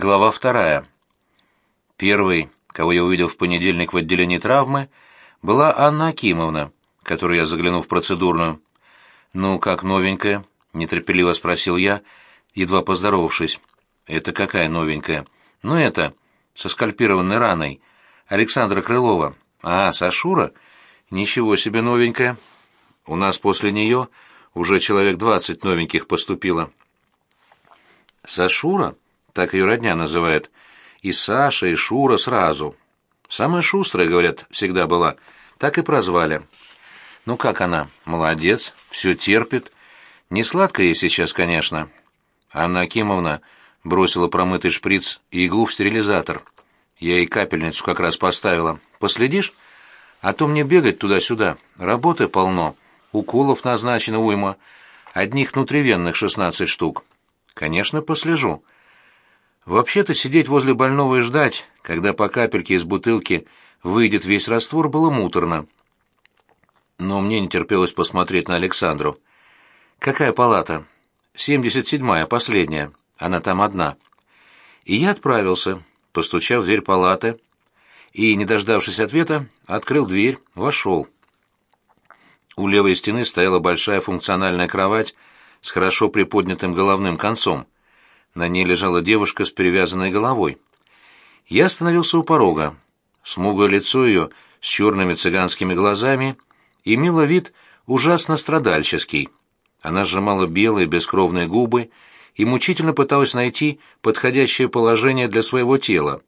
Глава вторая. Первый, кого я увидел в понедельник в отделении травмы, была Анна Акимовна, которую я заглянул в процедурную. «Ну, как новенькая?» — нетерпеливо спросил я, едва поздоровавшись. «Это какая новенькая?» «Ну, это, со скальпированной раной. Александра Крылова». «А, Сашура? Ничего себе новенькая. У нас после нее уже человек двадцать новеньких поступило». «Сашура?» Так ее родня называет. И Саша, и Шура сразу. Самая шустрая, говорят, всегда была. Так и прозвали. Ну как она? Молодец, все терпит. Не сладко ей сейчас, конечно. Анна Акимовна бросила промытый шприц и иглу в стерилизатор. Я ей капельницу как раз поставила. Последишь? А то мне бегать туда-сюда. Работы полно. Уколов назначено уйма. Одних внутривенных шестнадцать штук. Конечно, послежу. Вообще-то сидеть возле больного и ждать, когда по капельке из бутылки выйдет весь раствор, было муторно. Но мне не терпелось посмотреть на Александру. «Какая палата?» «Семьдесят седьмая, последняя. Она там одна». И я отправился, постучав в дверь палаты, и, не дождавшись ответа, открыл дверь, вошел. У левой стены стояла большая функциональная кровать с хорошо приподнятым головным концом — на ней лежала девушка с перевязанной головой. Я остановился у порога. Смуглое лицо ее с черными цыганскими глазами имело вид ужасно страдальческий. Она сжимала белые бескровные губы и мучительно пыталась найти подходящее положение для своего тела.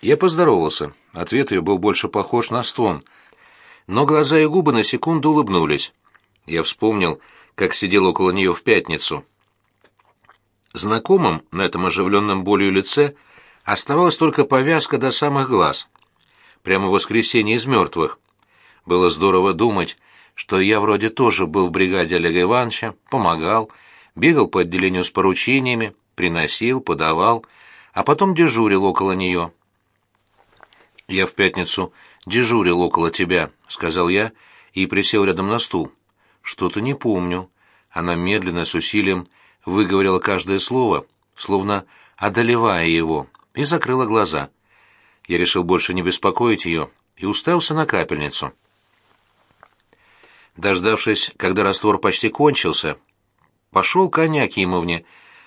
Я поздоровался. Ответ ее был больше похож на стон. Но глаза и губы на секунду улыбнулись. Я вспомнил, как сидел около нее в пятницу. Знакомым на этом оживленном болью лице оставалась только повязка до самых глаз. Прямо воскресенье из мертвых. Было здорово думать, что я вроде тоже был в бригаде Олега Ивановича, помогал, бегал по отделению с поручениями, приносил, подавал, а потом дежурил около нее. «Я в пятницу дежурил около тебя», — сказал я и присел рядом на стул. «Что-то не помню». Она медленно, с усилием, выговорила каждое слово, словно одолевая его, и закрыла глаза. Я решил больше не беспокоить ее и уставился на капельницу. Дождавшись, когда раствор почти кончился, пошел к Анне Акимовне,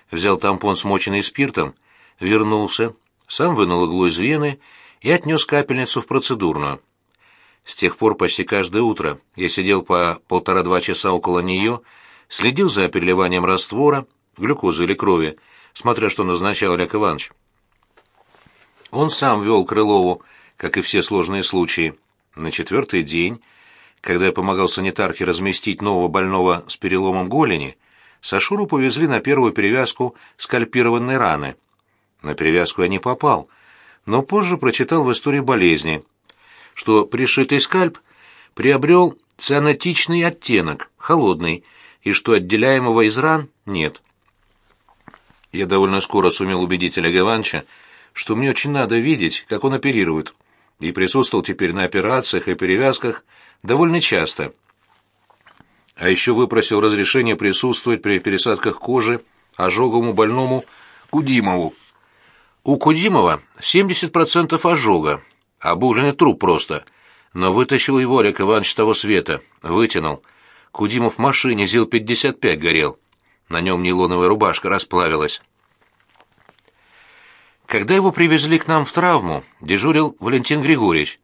взял тампон, смоченный спиртом, вернулся, сам вынул иглу из вены и отнес капельницу в процедурную. С тех пор почти каждое утро я сидел по полтора-два часа около нее, следил за переливанием раствора, глюкозы или крови, смотря что назначал Олег Иванович. Он сам вел Крылову, как и все сложные случаи. На четвертый день, когда я помогал санитарке разместить нового больного с переломом голени, Сашуру повезли на первую перевязку скальпированной раны. На перевязку я не попал, но позже прочитал в истории болезни, что пришитый скальп приобрел цианотичный оттенок, холодный, и что отделяемого из ран нет. Я довольно скоро сумел убедить Олега Ивановича, что мне очень надо видеть, как он оперирует, и присутствовал теперь на операциях и перевязках довольно часто. А еще выпросил разрешение присутствовать при пересадках кожи ожоговому больному Кудимову. У Кудимова 70% ожога, обугленный труп просто, но вытащил его Олег Иванович того света, вытянул – Кудимов в машине ЗИЛ-55 горел. На нем нейлоновая рубашка расплавилась. Когда его привезли к нам в травму, дежурил Валентин Григорьевич,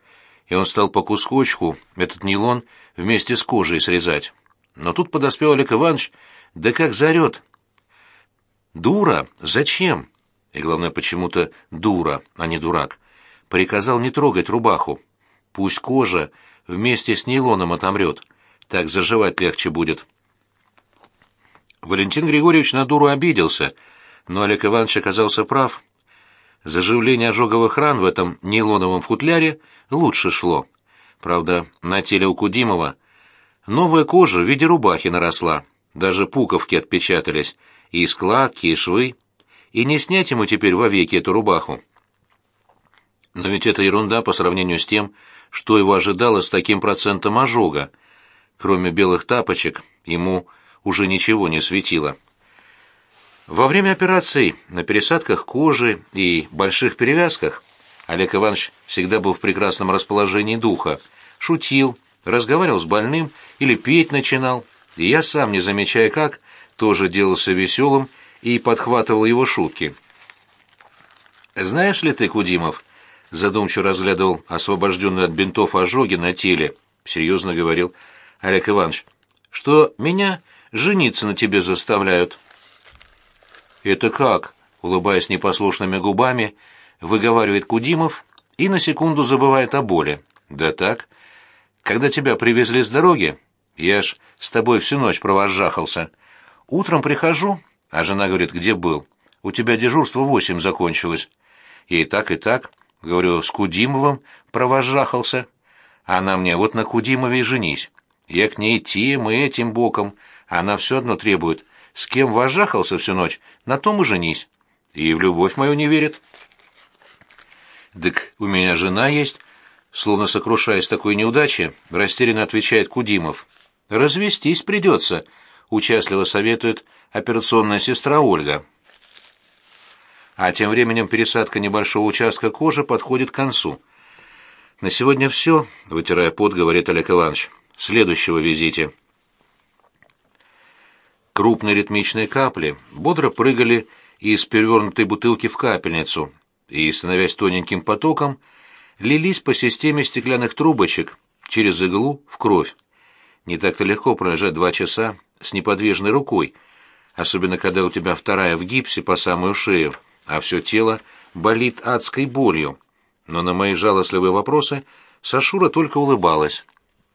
и он стал по кусочку этот нейлон вместе с кожей срезать. Но тут подоспел Олег Иванович, да как зарет. «Дура? Зачем?» И главное, почему-то дура, а не дурак. Приказал не трогать рубаху. Пусть кожа вместе с нейлоном отомрет так заживать легче будет. Валентин Григорьевич на дуру обиделся, но Олег Иванович оказался прав. Заживление ожоговых ран в этом нейлоновом футляре лучше шло. Правда, на теле у Кудимова новая кожа в виде рубахи наросла, даже пуковки отпечатались, и складки, и швы, и не снять ему теперь вовеки эту рубаху. Но ведь это ерунда по сравнению с тем, что его ожидало с таким процентом ожога, Кроме белых тапочек, ему уже ничего не светило. Во время операций на пересадках кожи и больших перевязках Олег Иванович всегда был в прекрасном расположении духа, шутил, разговаривал с больным или петь начинал, и я сам, не замечая как, тоже делался веселым и подхватывал его шутки. «Знаешь ли ты, Кудимов?» — задумчиво разглядывал освобожденную от бинтов ожоги на теле, — серьезно говорил Олег Иванович, — что меня жениться на тебе заставляют. «Это как?» — улыбаясь непослушными губами, — выговаривает Кудимов и на секунду забывает о боли. Да так. Когда тебя привезли с дороги, я ж с тобой всю ночь провожахался. Утром прихожу, а жена говорит, где был? У тебя дежурство восемь закончилось. И так, и так, говорю, с Кудимовым провожахался. Она мне, вот на Кудимове и женись. Я к ней тем и этим боком, она все одно требует. С кем вожахался всю ночь, на том и женись. И в любовь мою не верит. «Дык, у меня жена есть», — словно сокрушаясь такой неудачи, растерянно отвечает Кудимов. «Развестись придется», — участливо советует операционная сестра Ольга. А тем временем пересадка небольшого участка кожи подходит к концу. «На сегодня все», — вытирая пот, говорит Олег Иванович. «Следующего визите». Крупные ритмичные капли бодро прыгали из перевернутой бутылки в капельницу, и, становясь тоненьким потоком, лились по системе стеклянных трубочек через иглу в кровь. Не так-то легко пролежать два часа с неподвижной рукой, особенно когда у тебя вторая в гипсе по самую шею, а все тело болит адской болью. Но на мои жалостливые вопросы Сашура только улыбалась.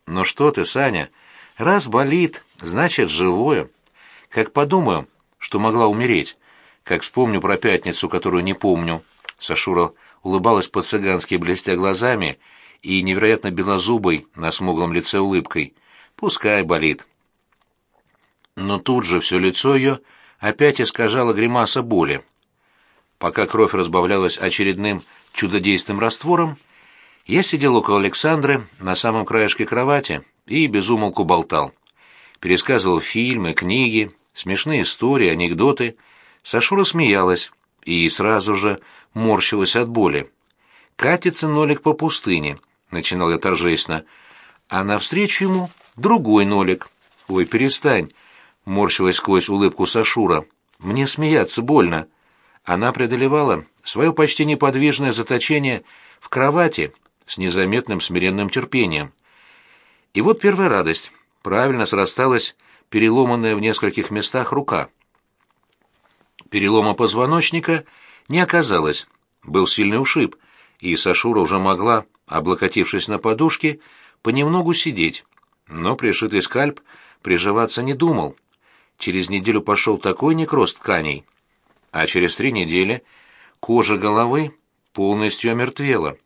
«Ну что ты, Саня, раз болит, значит, живое. Как подумаю, что могла умереть, как вспомню про пятницу, которую не помню». Сашура улыбалась по-цыгански, блестя глазами и невероятно белозубой на смуглом лице улыбкой. «Пускай болит». Но тут же все лицо ее опять искажало гримаса боли. Пока кровь разбавлялась очередным чудодейственным раствором, я сидел около Александры на самом краешке кровати и безумолку болтал. Пересказывал фильмы, книги, смешные истории, анекдоты. Сашура смеялась и сразу же морщилась от боли. «Катится нолик по пустыне», — начинал я торжественно, а навстречу ему другой нолик. «Ой, перестань», — морщилась сквозь улыбку Сашура. «Мне смеяться больно». Она преодолевала свое почти неподвижное заточение в кровати с незаметным смиренным терпением. И вот первая радость. Правильно срасталась переломанная в нескольких местах рука. Перелома позвоночника не оказалось. Был сильный ушиб, и Сашура уже могла, облокотившись на подушке, понемногу сидеть. Но пришитый скальп приживаться не думал. Через неделю пошел такой некроз тканей, а через три недели кожа головы полностью омертвела.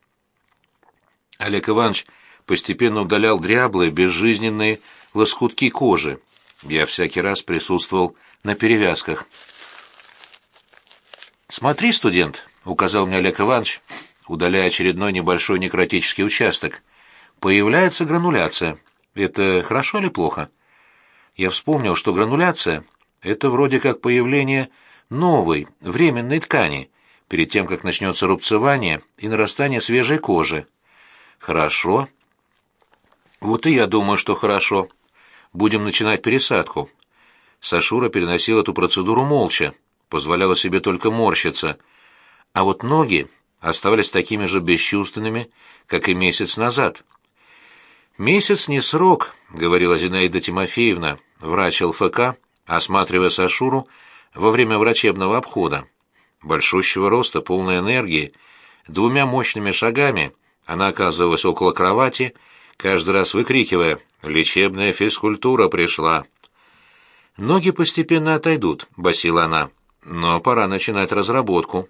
Олег Иванович постепенно удалял дряблые, безжизненные лоскутки кожи. Я всякий раз присутствовал на перевязках. «Смотри, студент», — указал мне Олег Иванович, удаляя очередной небольшой некротический участок. «Появляется грануляция. Это хорошо или плохо?» Я вспомнил, что грануляция — это вроде как появление новой, временной ткани, перед тем, как начнется рубцевание и нарастание свежей кожи. «Хорошо». «Вот и я думаю, что хорошо. Будем начинать пересадку». Сашура переносил эту процедуру молча позволяла себе только морщиться, а вот ноги оставались такими же бесчувственными, как и месяц назад. «Месяц не срок», — говорила Зинаида Тимофеевна, врач ЛФК, осматривая Сашуру во время врачебного обхода. Большущего роста, полной энергии, двумя мощными шагами она оказывалась около кровати, каждый раз выкрикивая «Лечебная физкультура пришла!». «Ноги постепенно отойдут», — басила она. Но пора начинать разработку.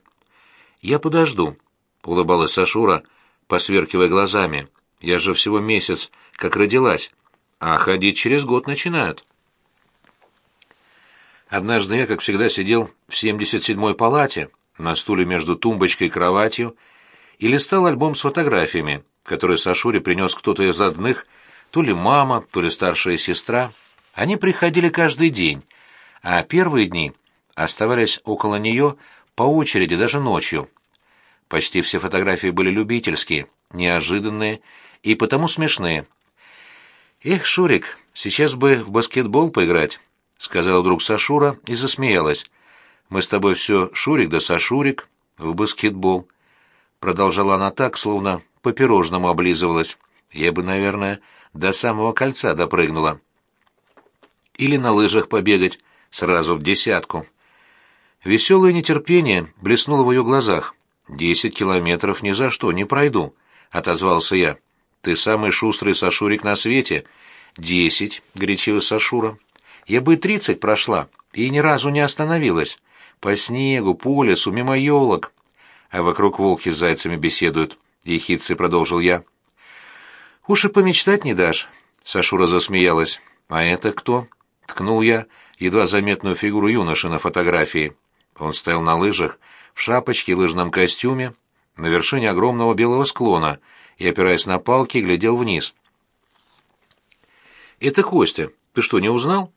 Я подожду, улыбалась Сашура, посверкивая глазами. Я же всего месяц, как родилась, а ходить через год начинают. Однажды я, как всегда, сидел в 77-й палате, на стуле между тумбочкой и кроватью, и листал альбом с фотографиями, которые Сашуре принес кто-то из родных, то ли мама, то ли старшая сестра. Они приходили каждый день, а первые дни оставались около нее по очереди даже ночью. Почти все фотографии были любительские, неожиданные и потому смешные. «Эх, Шурик, сейчас бы в баскетбол поиграть», — сказала вдруг Сашура и засмеялась. «Мы с тобой все Шурик да Сашурик в баскетбол». Продолжала она так, словно по пирожному облизывалась. Я бы, наверное, до самого кольца допрыгнула. Или на лыжах побегать, сразу в десятку. Веселое нетерпение блеснуло в ее глазах. «Десять километров ни за что не пройду», — отозвался я. «Ты самый шустрый Сашурик на свете». «Десять», — горячилась Сашура. «Я бы и тридцать прошла, и ни разу не остановилась. По снегу, по лесу, мимо елок. А вокруг волки с зайцами беседуют», — ехидцей продолжил я. «Уж и помечтать не дашь», — Сашура засмеялась. «А это кто?» — ткнул я едва заметную фигуру юноши на фотографии. Он стоял на лыжах, в шапочке и лыжном костюме, на вершине огромного белого склона и, опираясь на палки, глядел вниз. «Это Костя. Ты что, не узнал?»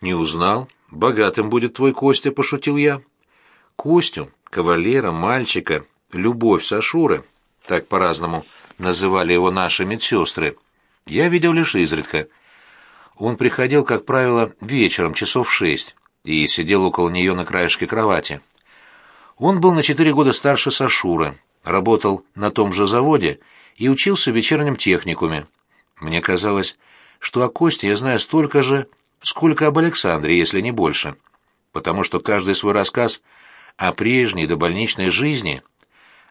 «Не узнал. Богатым будет твой Костя», — пошутил я. Костю, кавалера, мальчика, любовь Сашуры, так по-разному называли его наши медсестры, я видел лишь изредка. Он приходил, как правило, вечером, часов шесть, и сидел около нее на краешке кровати. Он был на четыре года старше Сашуры, работал на том же заводе и учился в вечернем техникуме. Мне казалось, что о Косте я знаю столько же, сколько об Александре, если не больше, потому что каждый свой рассказ о прежней добольничной жизни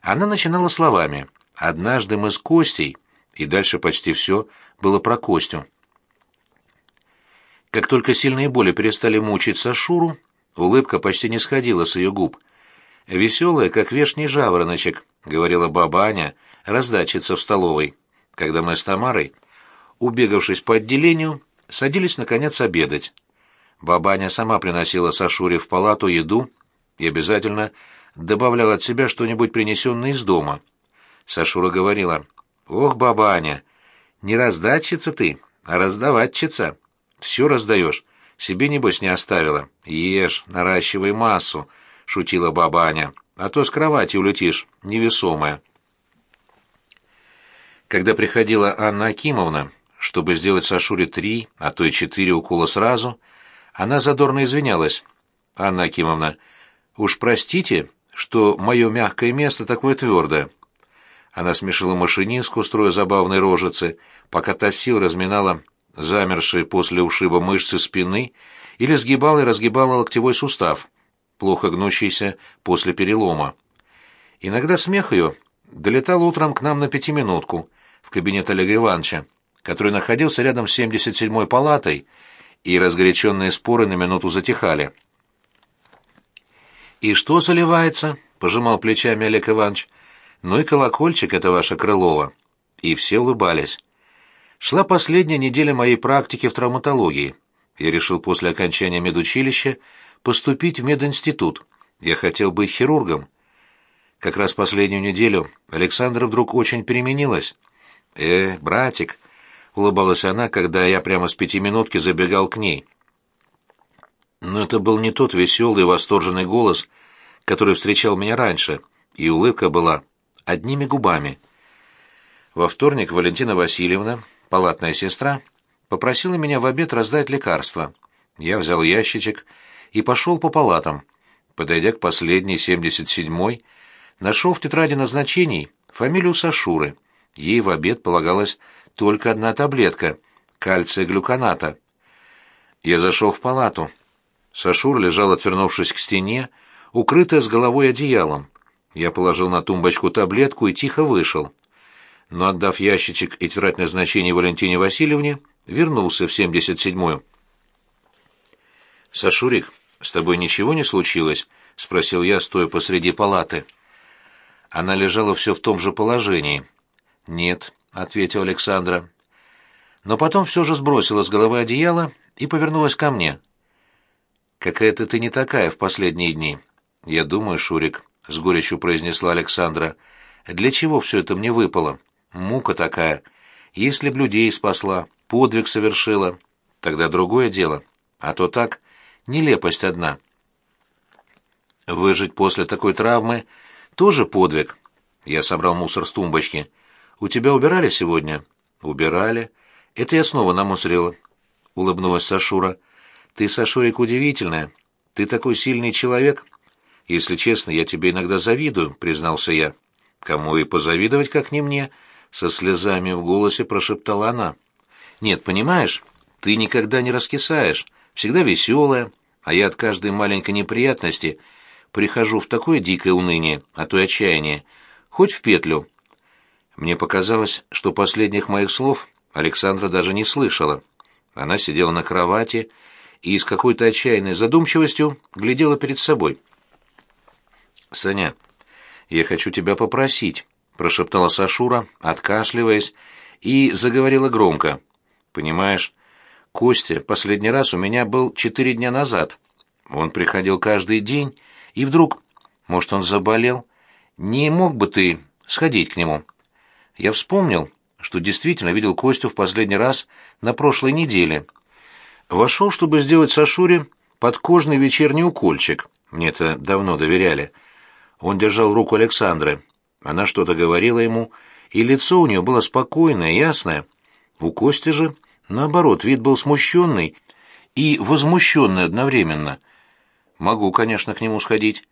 она начинала словами «Однажды мы с Костей», и дальше почти все было про Костю. Как только сильные боли перестали мучить Сашуру, улыбка почти не сходила с ее губ, «Веселая, как вешний жавороночек», — говорила баба Аня, раздатчица в столовой, когда мы с Тамарой, убегавшись по отделению, садились, наконец, обедать. Баба Аня сама приносила Сашуре в палату еду и обязательно добавляла от себя что-нибудь принесенное из дома. Сашура говорила, «Ох, баба Аня, не раздатчица ты, а раздаватчица. Все раздаешь, себе, небось, не оставила. Ешь, наращивай массу, — шутила баба Аня, — «а то с кровати улетишь, невесомая». Когда приходила Анна Акимовна, чтобы сделать Сашуре три, а то и четыре укола сразу, она задорно извинялась. «Анна Акимовна, уж простите, что мое мягкое место такое твердое». Она смешила машинистку, строя забавные рожицы, пока та сил разминала замершие после ушиба мышцы спины или сгибала и разгибала локтевой сустав плохо гнущийся после перелома. Иногда смех ее долетал утром к нам на пятиминутку, в кабинет Олега Ивановича, который находился рядом с 77-й палатой, и разгоряченные споры на минуту затихали. «И что заливается?» — пожимал плечами Олег Иванович. «Ну и колокольчик это ваше Крылова». И все улыбались. Шла последняя неделя моей практики в травматологии. Я решил после окончания медучилища поступить в мединститут. Я хотел быть хирургом. Как раз последнюю неделю Александра вдруг очень переменилась. «Э, братик», — улыбалась она, когда я прямо с пятиминутки забегал к ней. Но это был не тот веселый и восторженный голос, который встречал меня раньше, и улыбка была одними губами. Во вторник Валентина Васильевна, палатная сестра, попросила меня в обед раздать лекарства. Я взял ящичек и пошел по палатам. Подойдя к последней, 77-й, нашел в тетради назначений фамилию Сашуры. Ей в обед полагалась только одна таблетка — кальция глюконата. Я зашел в палату. Сашура лежал, отвернувшись к стене, укрытая с головой одеялом. Я положил на тумбочку таблетку и тихо вышел. Но, отдав ящичек и тетрадь назначений Валентине Васильевне, вернулся в 77-ю. «Сашурик, с тобой ничего не случилось?» — спросил я, стоя посреди палаты. Она лежала все в том же положении. «Нет», — ответил Александра. Но потом все же сбросила с головы одеяло и повернулась ко мне. «Какая-то ты не такая в последние дни». «Я думаю, Шурик», — с горечью произнесла Александра, — «для чего все это мне выпало? Мука такая. Если б людей спасла, подвиг совершила, тогда другое дело. А то так, Нелепость одна. Выжить после такой травмы тоже подвиг. Я собрал мусор с тумбочки. У тебя убирали сегодня? Убирали. Это я снова намусорила. Улыбнулась Сашура. Ты, Сашурик, удивительная. Ты такой сильный человек. Если честно, я тебе иногда завидую, признался я. Кому и позавидовать, как не мне, со слезами в голосе прошептала она. Нет, понимаешь, ты никогда не раскисаешь, всегда веселая, а я от каждой маленькой неприятности прихожу в такое дикое уныние, а то и отчаяние, хоть в петлю. Мне показалось, что последних моих слов Александра даже не слышала. Она сидела на кровати и с какой-то отчаянной задумчивостью глядела перед собой. «Саня, я хочу тебя попросить», — прошептала Сашура, откашливаясь, и заговорила громко. «Понимаешь, Костя последний раз у меня был четыре дня назад. Он приходил каждый день, и вдруг, может, он заболел? Не мог бы ты сходить к нему?» Я вспомнил, что действительно видел Костю в последний раз на прошлой неделе. Вошел, чтобы сделать Сашуре подкожный вечерний укольчик. Мне это давно доверяли. Он держал руку Александры. Она что-то говорила ему, и лицо у нее было спокойное, ясное. У Кости же, наоборот, вид был смущенный и возмущенный одновременно. Могу, конечно, к нему сходить.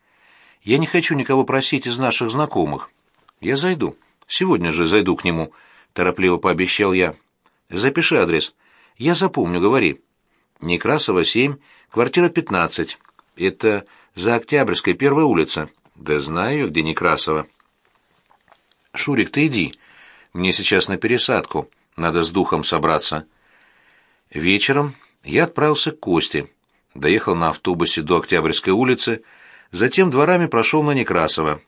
Я не хочу никого просить из наших знакомых. Я зайду. Сегодня же зайду к нему, торопливо пообещал я. Запиши адрес. Я запомню, говори. Некрасова, 7, квартира 15. Это за Октябрьской, первая улица. Да знаю, где Некрасова. Шурик, ты иди. Мне сейчас на пересадку. Надо с духом собраться. Вечером я отправился к Косте. Доехал на автобусе до Октябрьской улицы, затем дворами прошел на Некрасова.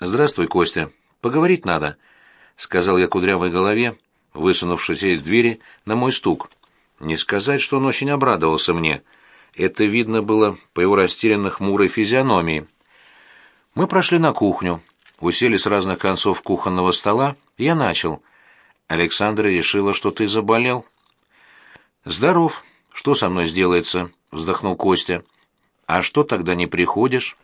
«Здравствуй, Костя. Поговорить надо», — сказал я кудрявой голове, высунувшись из двери на мой стук. Не сказать, что он очень обрадовался мне — это видно было по его растерянно хмурой физиономии. Мы прошли на кухню, усели с разных концов кухонного стола, я начал. Александра решила, что ты заболел. «Здоров. Что со мной сделается?» — вздохнул Костя. «А что тогда не приходишь?»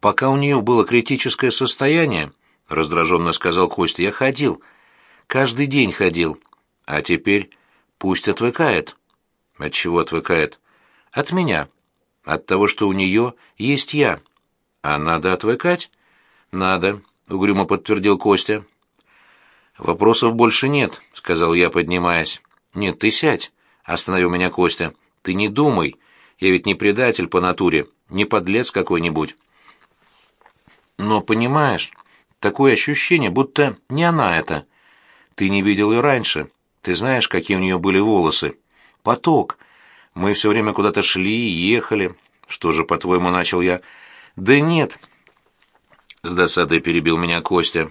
«Пока у нее было критическое состояние», — раздраженно сказал Костя, — «я ходил. Каждый день ходил. А теперь пусть отвыкает». От чего отвыкает? От меня. От того, что у нее есть я. А надо отвыкать? Надо, угрюмо подтвердил Костя. Вопросов больше нет, сказал я, поднимаясь. Нет, ты сядь, остановил меня Костя. Ты не думай. Я ведь не предатель по натуре, не подлец какой-нибудь. Но понимаешь, такое ощущение, будто не она это. Ты не видел ее раньше. Ты знаешь, какие у нее были волосы поток. Мы все время куда-то шли, ехали. Что же, по-твоему, начал я? Да нет. С досадой перебил меня Костя.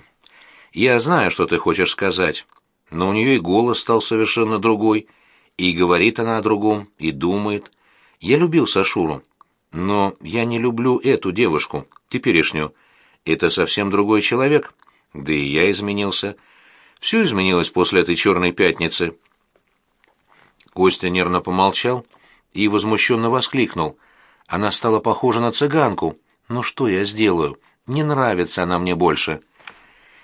Я знаю, что ты хочешь сказать, но у нее и голос стал совершенно другой, и говорит она о другом, и думает. Я любил Сашуру, но я не люблю эту девушку, теперешнюю. Это совсем другой человек. Да и я изменился. Все изменилось после этой черной пятницы. Костя нервно помолчал и возмущенно воскликнул. Она стала похожа на цыганку. Ну что я сделаю? Не нравится она мне больше.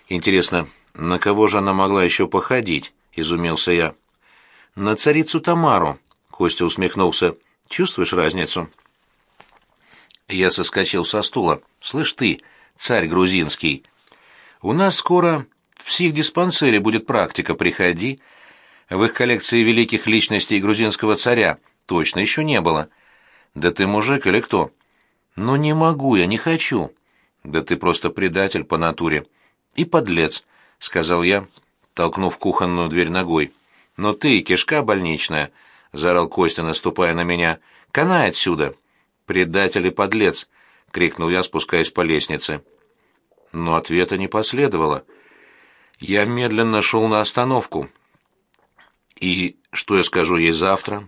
Интересно, на кого же она могла еще походить? Изумился я. На царицу Тамару. Костя усмехнулся. Чувствуешь разницу? Я соскочил со стула. Слышь ты, царь грузинский, у нас скоро в психдиспансере будет практика, приходи. В их коллекции великих личностей грузинского царя точно еще не было. Да ты мужик или кто? Но не могу я, не хочу. Да ты просто предатель по натуре. И подлец, сказал я, толкнув кухонную дверь ногой. Но ты, кишка больничная, заорал Костя, наступая на меня. Канай отсюда. Предатель и подлец, крикнул я, спускаясь по лестнице. Но ответа не последовало. Я медленно шел на остановку. И что я скажу ей завтра?